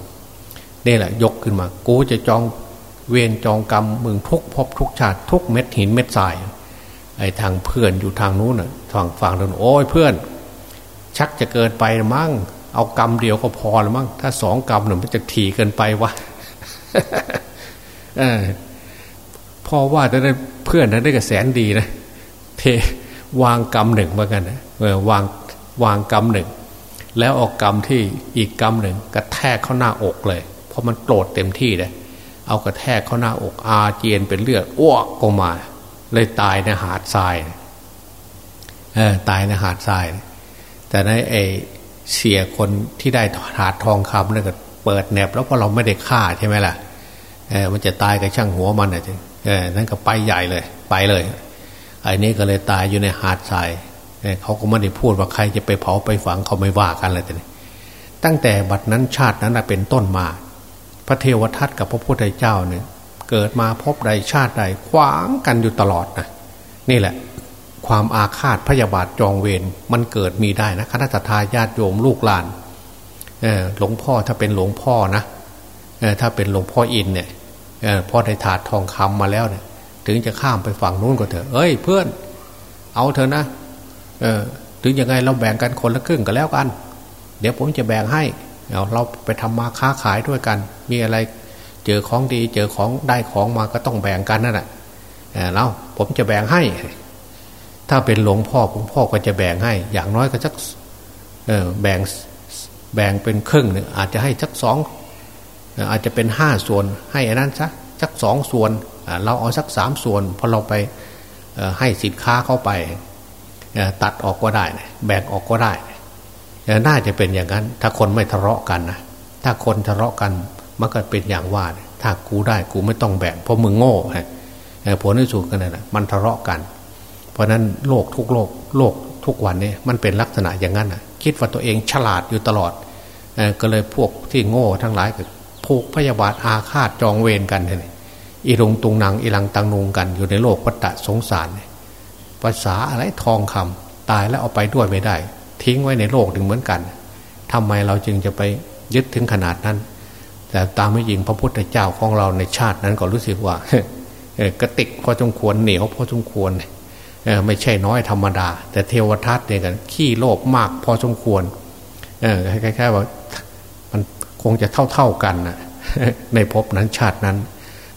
นี่แหละ ยกขึ้นมา กูจะจองเวรจองกรรมมึงทุกภพทุกชาติทุกเม็ดหินเม็ดทรายไอ้ทางเพื่อนอยู่ทางนู้นน่ะทางฝั่งนู้นโอ้ยเพื่อน ชักจะเกินไปมั้งเอากรรมเดียวก็พอแล้วมั้งถ้าสองกรรมหนึ่งมันจะถี่เกินไปวะอพอว่าแต่เพื่อนนั้นได้กระแสนดีนะเท วางกรรมหนึ่งเหมือนกันนะวางวางกรรมหนึ่ง แล้วออกกรรมที่อีกกรรมหนึ่งกระแทกเข้าหน้าอกเลย เพราะมันโกรธเต็มที่เลยเอากระแทกเข้าหน้าอกอาเจียนเป็นเลือดอ้วกออกมา เลยตายในหาดทรายเออตายในหาดทราย แต่ในไอเสียคนที่ได้หาดทองคำนั่นก็เปิดแนบแล้วเพราะเราไม่ได้ฆ่าใช่ไหมล่ะเออมันจะตายกับช่างหัวมันนะเออนั่นก็ไปใหญ่เลย ไปเลย อ้นี้ก็เลยตายอยู่ในหาดทรายเขาก็ไม่ได้พูดว่าใครจะไปเผาไปฝังเขาไม่ว่ากันเลยแต่นี่ตั้งแต่บัดนั้นชาตินั้นเป็นต้นมา พระเทวทัตกับพระพุทธเจ้าเนี่ยเกิดมาพบใดชาติใดขวางกันอยู่ตลอดนะนี่แหละ ความอาฆาตพยาบาทจองเวรมันเกิดมีได้นะคณะทาญาติโยมลูกหลานหลวงพ่อถ้าเป็นหลวงพ่อนะถ้าเป็นหลวงพ่ออินเนี่ยพ่อได้ถาดทองคำมาแล้วเนี่ย ถึงจะข้ามไปฝั่งนู้นก็เถอะ เอ้ยเพื่อน เอาเถอะนะ เออ ถึงยังไงเราแบ่งกันคนละครึ่งก็แล้วกัน เดี๋ยวผมจะแบ่งให้เราเราไปทำมาค้าขายด้วยกัน มีอะไรเจอของดี เจอของได้ของมาก็ต้องแบ่งกันนั่นแหละแล้วผมจะแบ่งให้ ถ้าเป็นหลวงพ่อหลวงพ่อก็จะแบ่งให้ อย่างน้อยก็สักแบ่งแบ่งเป็นครึ่งหนึ่งอาจจะให้สักสองอาจจะเป็นห้าส่วนให้อันนั้นสักสักสองส่วน เราเอาสักสามส่วนพอเราไปให้สินค้าเข้าไปตัดออกก็ได้ แบ่งออกก็ได้ น่าจะเป็นอย่างนั้น ถ้าคนไม่ทะเลาะกันนะถ้าคนทะเลาะกันมันก็เป็นอย่างว่าถ้ากูได้กูไม่ต้องแบ่งเพราะมึงโง่ฮะผลที่สุดกันนะมันทะเลาะกัน เพราะนั้นโลกทุกโลกโลกทุกวันนี้มันเป็นลักษณะอย่างนั้นนะคิดว่าตัวเองฉลาดอยู่ตลอดก็เลยพวกที่โง่ทั้งหลายก็ผูกพยาบาทอาฆาตจองเวรกันเลย อีลงตุงนางอีลังตังนงกันอยู่ในโลกวัฏสงสารภาษาอะไรทองคำตายแล้วเอาไปด้วยไม่ได้ ทิ้งไว้ในโลกหนึ่งเหมือนกันทำไมเราจึงจะไปยึดถึงขนาดนั้น แต่ตามไม่ยิงพระพุทธเจ้าของเราในชาตินั้นก็รู้สึกว่ากระติกพอจงควรเหนียวพอจงควรไม่ใช่น้อยธรรมดา แต่เทวทัตเนี่ยกันขี้โลภมากพอสมควรคล้ายๆว่ามันคงจะเท่าๆกันนะในภพนั้นชาตินั้น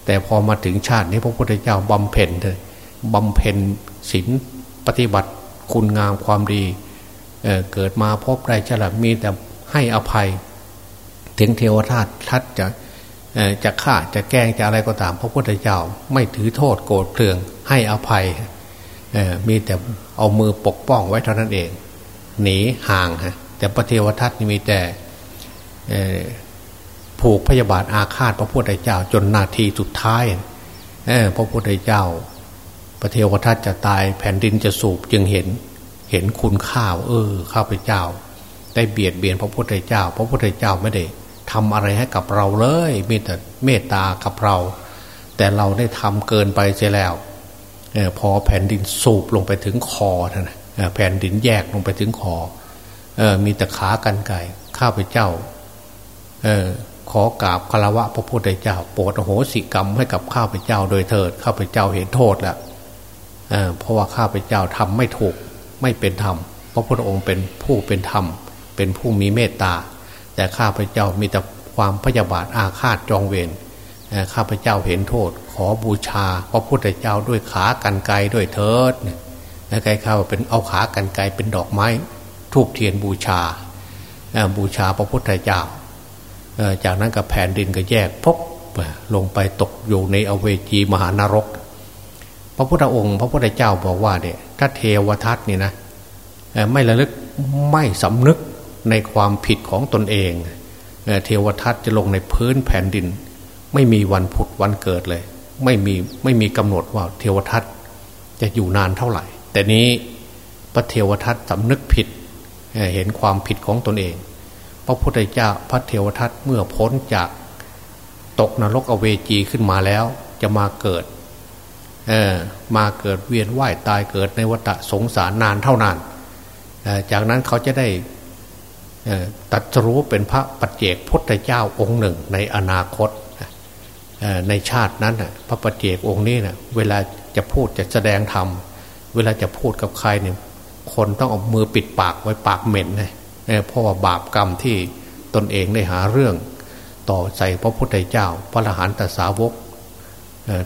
แต่พอมาถึงชาตินี้พระพุทธเจ้าบำเพ็ญเลยบำเพ็ญศีลปฏิบัติคุณงามความดีเเกิดมาพบได้ฉลับมีแต่ให้อภัย ถึงเทวทัตทัตจะจะฆ่าจะแกล้งจะอะไรก็ตาม พระพุทธเจ้าไม่ถือโทษโกรธเคืองให้อภัยมีแต่เอามือปกป้องไว้เท่านั้นเอง หนีห่างฮะแต่พระเทวทัตนี่มีแต่ ผูกพยาบาทอาฆาตพระพุทธเจ้าจนนาทีสุดท้ายพระพุทธเจ้า พระเทวทัตจะตายแผ่นดินจะสูบจึงเห็นเห็นคุณข้าว เออ ข้าพเจ้า ได้เบียดเบียนพระพุทธเจ้า พระพุทธเจ้าไม่ได้ทำอะไรให้กับเราเลยมีแต่เมตตากับเรา แต่เราได้ทำเกินไปเสียแล้วอพอแผ่นดินสูบลงไปถึงคอนะแผ่นดินแยกลงไปถึงคออมีแต่ขากันไก่ข้าพเจ้า ออขอกราบคารวะพระพุทธเจ้า โปรดโหสิกรรมให้กับข้าพเจ้าโดยเถิดข้าพเจ้าเห็นโทษแล้วเเพราะว่าข้าพเจ้าทำไม่ถูกไม่เป็นธรรมพระพุทธองค์เป็นผู้เป็นธรรม เป็นผู้มีเมตตา แต่ข้าพเจ้ามีแต่ความพยาบาทอาฆาตจองเวรข้าพเจ้าเห็นโทษ ขอบูชา พระพุทธเจ้าด้วยขากันไกด้วยเถิดแล้วใครข้าเป็นเอาขากันไกเป็นดอกไม้ทูบเทียนบูชาบูชาพระพุทธเจ้า จากนั้นกับแผ่นดินก็แยกพบลงไปตกอยู่ในอเวจีมหานรก พระพุทธองค์ พระพุทธเจ้าบอกว่าเนี่ยถ้าเทวทัตนี่นะไม่ระลึกไม่สำนึกในความผิดของตนเองเทวทัตจะลงในพื้นแผ่นดิน ไม่มีวันผุดวันเกิดเลย ไม่มีไม่มีกำหนดว่าเทวทัตจะอยู่นานเท่าไหร่ แต่นี้พระเทวทัตสำนึกผิดเห็นความผิดของตนเอง พระพุทธเจ้าพระเทวทัตเมื่อพ้นจากตกนรกอเวจีขึ้นมาแล้ว จะมาเกิดมาเกิดเวียนว่ายตายเกิดในวัฏสงสารนานเท่านานจากนั้นเขาจะได้ตัดรู้เป็นพระปัจเจกพุทธเจ้าองค์หนึ่งในอนาคตในชาตินั้นพระปัจเจกองค์นี้นะเวลาจะพูดจะแสดงธรรมเวลาจะพูดกับใครเนี่ยคนต้องเอามือปิดปากไว้ปากเหม็นเลย เพราะว่าบาปกรรมที่ตนเองได้หาเรื่อง ต่อใส่พระพุทธเจ้า พระอรหันตสาวก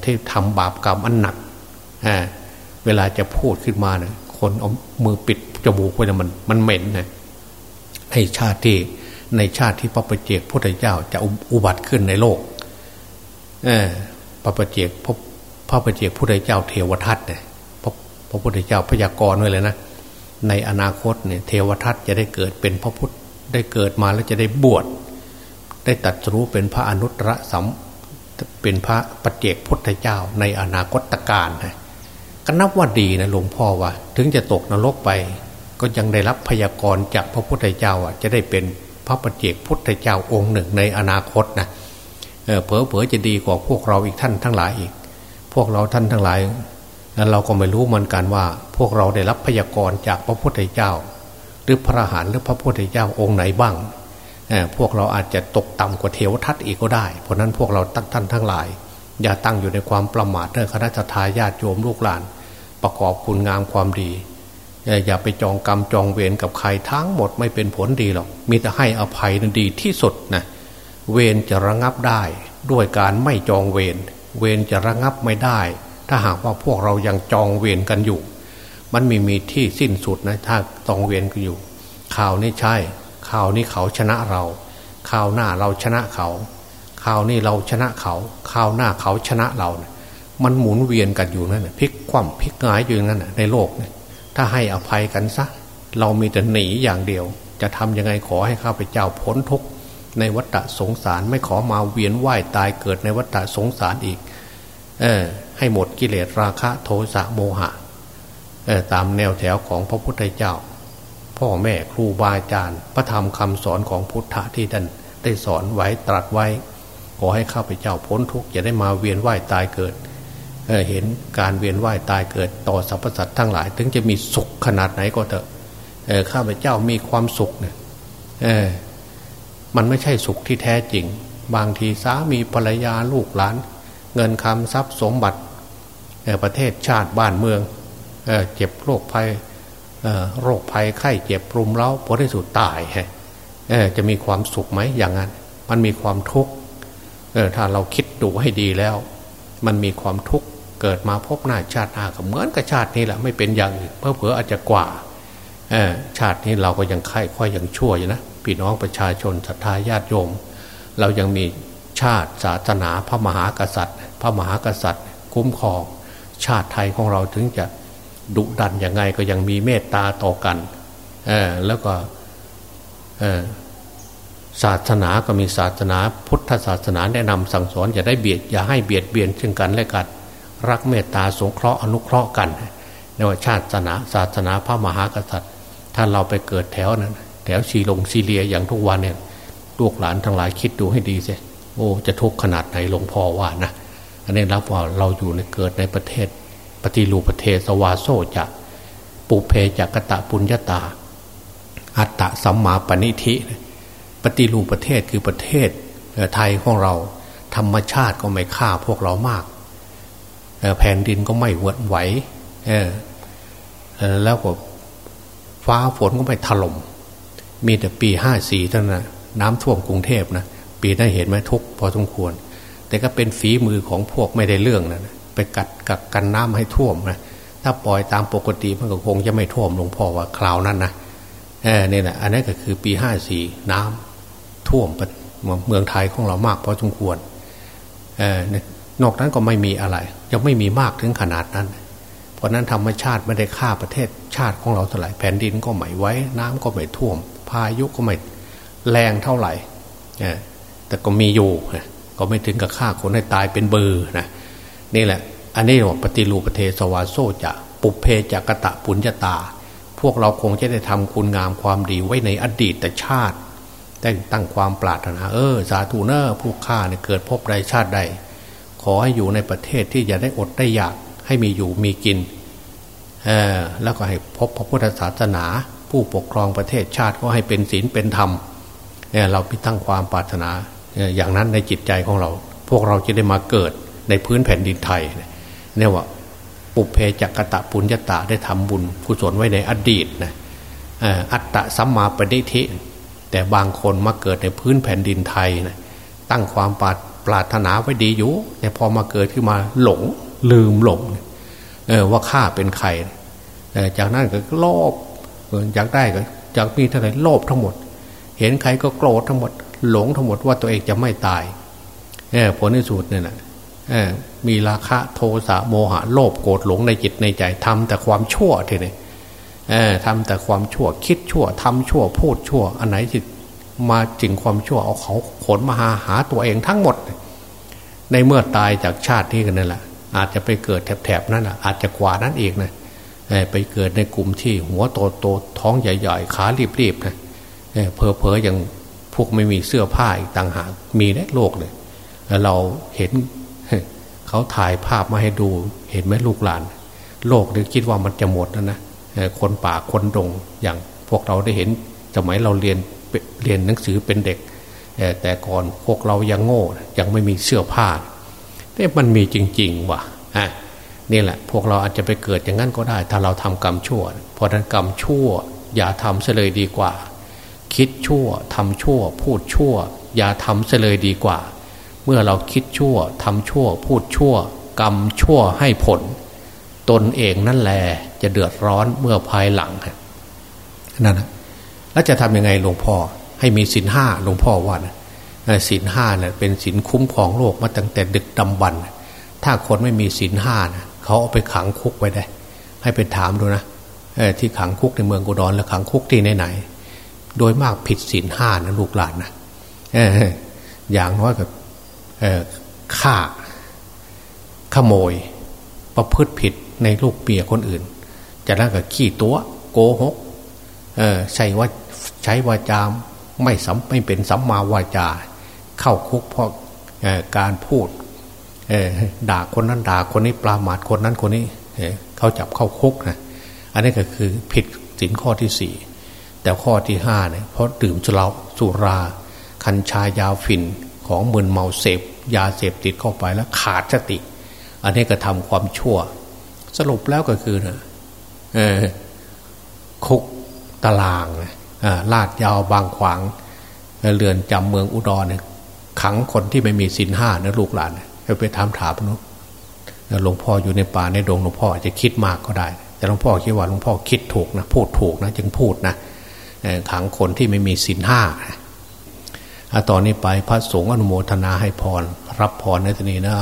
ที่ทำบาปกรรมอันหนักเวลาจะพูดขึ้นมาเนี่ยคนเอามือปิดจมูกไว้นะมันมันเหม็นนะในชาติที่ในชาติที่พระปเจกพุทธเจ้าจะอุบัติขึ้นในโลกพระปเจกพระพระปเจกพุทธเจ้าเทวทัตเนี่ยพระพระพุทธเจ้าพยากรณ์ไว้เลยนะ ในอนาคตเนี่ยเทวทัตจะได้เกิดเป็นพระพุทธได้เกิดมาแล้วจะได้บวชได้ตัดรู้เป็นพระอนุตตรสัมเป็นพระปัจเจกพุทธเจ้าในอนาคตการนะก็นับว่าดีนะหลวงพ่อว่า ถึงจะตกนรกไป ก็ยังได้รับพยากรณ์จากพระพุทธเจ้าอะ จะได้เป็นพระปัจเจกพุทธเจ้าองค์หนึ่งในอนาคตนะเผลอเผอจะดีกว่าพวกเราอีกท่านทั้งหลายอีก พวกเราท่านทั้งหลาย เราก็ไม่รู้เหมือนกันว่า พวกเราได้รับพยากรณ์จากพระพุทธเจ้า หรือพระหานหรือพระพุทธเจ้าองค์ไหนบ้างพวกเราอาจจะตกต่ำกว่าเทวทัตอีกก็ได้ เพราะนั้นพวกเราท่านทั้งหลาย อย่าตั้งอยู่ในความประมาทเด้อคณะทาญาติโยมลูกหลาน ประกอบคุณงามความดี อย่าไปจองกรรมจองเวรกับใครทั้งหมดไม่เป็นผลดีหรอก มีแต่ให้อภัยนั้นดีที่สุดนะเวรจะระงับได้ ด้วยการไม่จองเวรเวรจะระงับไม่ได้ ถ้าหากว่าพวกเรายังจองเวรกันอยู่ มันไม่มีที่สิ้นสุดนะถ้าจองเวรกันอยู่ ข่าวนี้ใช่ข่าวนี้เขาชนะเราข่าวหน้าเราชนะเขาข่าวนี้เราชนะเขาข่าวหน้าเขาชนะเรามมันหมุนเวียนกันอยู่นั่นพลิกคว่ำพลิกงายอยู่นั่นในโลกนี่ยถ้าให้อภัยกันซะเรามีแต่หนีอย่างเดียว จะทำยังไงขอให้ข้าพเจ้าพ้นทุกข์ในวัฏสงสารไม่ขอมาเวียนว่ายตายเกิดในวัฏสงสารอีก เออ ให้หมดกิเลสราคะโทสะโมหะตามแนวแถวของพระพุทธเจ้า พ่อแม่ครูบาอาจารย์ พระธรรมคำสอนของพุทธะที่ท่านได้สอนไว้ตรัสไว้ ขอให้ข้าพเจ้าพ้นทุกข์อย่าได้มาเวียนว่ายตายเกิดเเห็นการเวียนว่ายตายเกิดต่อสรรพสัตว์ทั้งหลาย ถึงจะมีสุขขนาดไหนก็เถอะข้าพเจ้ามีความสุขเนี่ยมันไม่ใช่สุขที่แท้จริง บางทีสามีภรรยาลูกหลาน เงินคำทรัพย์สมบัติ ประเทศชาติบ้านเมืองเเจ็บโรคภัยโรคภัยไข้เจ็บรุมเร้าผลที่สุดตายจะมีความสุขไหมอย่างนั้น มันมีความทุกข์ถ้าเราคิดดูให้ดีแล้ว มันมีความทุกข์เกิดมาพบหน้าชาติหน้าก็เหมือนกับชาตินี้แหละไม่เป็นอย่างอื่นเพื่อเพออาจจะกว่าชาตินี้เราก็ยังไข้ค่อยยังชั่วอยู่นะพี่น้องประชาชนศรัทธาญาติโยม เรายังมีชาติศาสนาพระมหากษัตริย์ พระมหากษัตริย์ คุ้มครอง ชาติไทยของเราถึงจะดุดันยังไงก็ยังมีเมตตาต่อกันแล้วก็ศาสนาก็มีศาสนา พุทธศาสนาแนะนำสั่งสอนอย่าได้เบียดอย่าให้เบียดเบียนซึ่งกันและกันรักเมตตาสงเคราะห์อนุเคราะห์กันในว่าชาติศาสนาศาสนาพระมหากษัตริย์ถ้าเราไปเกิดแถวนั้น แถวซีลงซีเรียอย่างทุกวันเนี่ยลูกหลานทั้งหลายคิดดูให้ดีสิโอ้จะทุกข์ขนาดไหนหลวงพ่อว่านะ อันนี้รับว่าเราอยู่ในเกิดในประเทศ ปฏิรูปประเทศสวาโซจะปุเพจักตะปุญญาตา อัตตะสัมมาปณิธิ ปฏิรูปประเทศคือประเทศไทยของเรา ธรรมชาติก็ไม่ฆ่าพวกเรามาก แผ่นดินก็ไม่หวนไหวแล้วก็ฟ้าฝนก็ไม่ถลม่ม มีแต่ปีห้าสี่เท่านั้นน้ำท่วมกรุงเทพนะ ปีนั้นเห็นไหมทุกพอสมควร แต่ก็เป็นฝีมือของพวกไม่ได้เรื่องนะไปกัดกักกันน้ำให้ท่วมนะถ้าปล่อยตามปกติมันก็คงจะไม่ท่วมหลวงพ่อว่าคราวนั้นนะเออเนี่ยนะอันนี้ก็คือปีห้าสี่น้ำท่วมเมืองไทยของเรามากพอสมควรเออนอกนั้นก็ไม่มีอะไร ยังไม่มีมากถึงขนาดนั้น เพราะนั้นธรรมชาติไม่ได้ฆ่าประเทศชาติของเราเท่าไหร่แผ่นดินก็ไม่ไว้ น้ำก็ไม่ท่วม พายุก็ไม่แรงเท่าไหร่แต่ก็มีอยู่ ก็ไม่ถึงกับฆ่าคนให้ตายเป็นเบอร์นะนี่แหละ อันนี้ว่าปฏิรูปประเทศสวาโซจะปุเพจักตะปุญญาตา พวกเราคงจะได้ทำคุณงามความดีไว้ในอดีตชาติได้ตั้งความปรารถนาเออ สาธุเนอร์ผู้ฆ่าเนี่ยเกิดพบใดชาติใด ขอให้อยู่ในประเทศที่จะได้อดได้อยากให้มีอยู่มีกินเออแล้วก็ให้พบพระพุทธศาสนา ผู้ปกครองประเทศชาติก็ให้เป็นศีลเป็นธรรมเนี่ยเราพิตั้งความปรารถนา อย่างนั้นในจิตใจของเรา พวกเราจะได้มาเกิดในพื้นแผ่นดินไทยเนี่ยว่าปุเพจักตะปุญญาตาได้ทำบุญกุศลไว้ในอดีตนะอัตตะสัมมาปณิทิแต่บางคนมาเกิดในพื้นแผ่นดินไทยนะตั้งความปรารปรารถนาไว้ดีอยู่แต่พอมาเกิดขึ้นมาหลงลืมหลงเออว่าข้าเป็นใครจากนั้นก็โลภอยากได้ก็อยากมีเท่าไหร่โลภทั้งหมด เห็นใครก็โกรธทั้งหมด หลงทั้งหมดว่าตัวเองจะไม่ตายเออผลในสุดเนี่ยนะมีราคะโทสะโมหะโลภโกรธหลงในจิตในใจทำแต่ความชั่วทีนี้ทำแต่ความชั่วคิดชั่วทำชั่วพูดชั่ว อันไหนจิตมาจึงความชั่วเอาเขาขนมาหาหาตัวเองทั้งหมด ในเมื่อตายจากชาติที่กันนั่นแหละอาจจะไปเกิดแถบๆนั้นอะอาจจะกว่านั้นเองนะไปเกิดในกลุ่มที่หัวโตโตท้องใหญ่ๆขารีบๆนะเพอเพออย่าง วกไม่มีเสื้อผ้าอีกต่างหากมีในโลกเลยเราเห็นเขาถ่ายภาพมาให้ดู เห็นไหมลูกหลาน โลกนึกคิดว่ามันจะหมดแล้วนะคนป่าคนดงอย่างพวกเราได้เห็นสมัยเราเรียนเรียนหนังสือเป็นเด็ก แต่ก่อนพวกเรายังโง่ยังไม่มีเสื้อผ้าแต่มันมีจริง ๆ ว่ะนี่แหละ พวกเราอาจจะไปเกิดอย่างนั้นก็ได้ ถ้าเราทำกรรมชั่ว เพราะนั้นกรรมชั่ว อย่าทำเสเลยดีกว่า คิดชั่วทำชั่ว พูดชั่ว อย่าทำเสเลยดีกว่า เมื่อเราคิดชั่วทำชั่ว พูดชั่ว กรรมชั่วให้ผล ตนเองนั่นแหละจะเดือดร้อนเมื่อภายหลังนั่นนะแล้วจะทำยังไงหลวงพ่อ ให้มีสินห้าหลวงพ่อว่านะสินห้าเนี่ยเป็นสินคุ้มของโลกมาตั้งแต่ดึกดำบรรถ้าคนไม่มีศีลห้านะเขาเอาไปขังคุกไว้ได้ ให้ไปถามดูนะที่ขังคุกในเมืองกุดรและขังคุกที่ไหน โดยมากผิดศีลห้านะลูกหลานนะอย่างน้อยกับฆ่าขโมย ประพฤติผิดในลูกเปียคนอื่นจากนั้นก็ขี้ตัวโกหกใช่ว่าใช้วาจามไม่สัมไม่เป็นสัมมาวาจา เข้าคุกเพราะการพูดด่าคนนั้นด่าคนนี้ปรามาทคนนั้นคนนี้เขาจับเข้าคุกนะอันนี้ก็คือผิดสินข้อที่สี่ แต่ข้อที่ห้าเนี่ยเพราะดื่มสุราสุราคัญชายาฝิ่นของมึนเมาเสพยาเสพติดเข้าไปแล้วขาดสติ อันนี้ก็ทำความชั่ว สรุปแล้วก็คือนะคุกตารางนะลาดยาวบางขวางเรือนจำเมืองอุดรเนี่ยขังคนที่ไม่มีศีลห้านะลูกหลานไปถามถามนุหลวงพ่ออยู่ในป่าในดงหลวงพ่อจะคิดมากก็ได้ แต่หลวงพ่อคิดว่าหลวงพ่อคิดถูกนะพูดถูกนะจึงพูดนะ ขังคนที่ไม่มีศีลห้าตอนนี้ไปพระสงฆ์อนุโมทนาให้พร รับพรในทีนี้นะ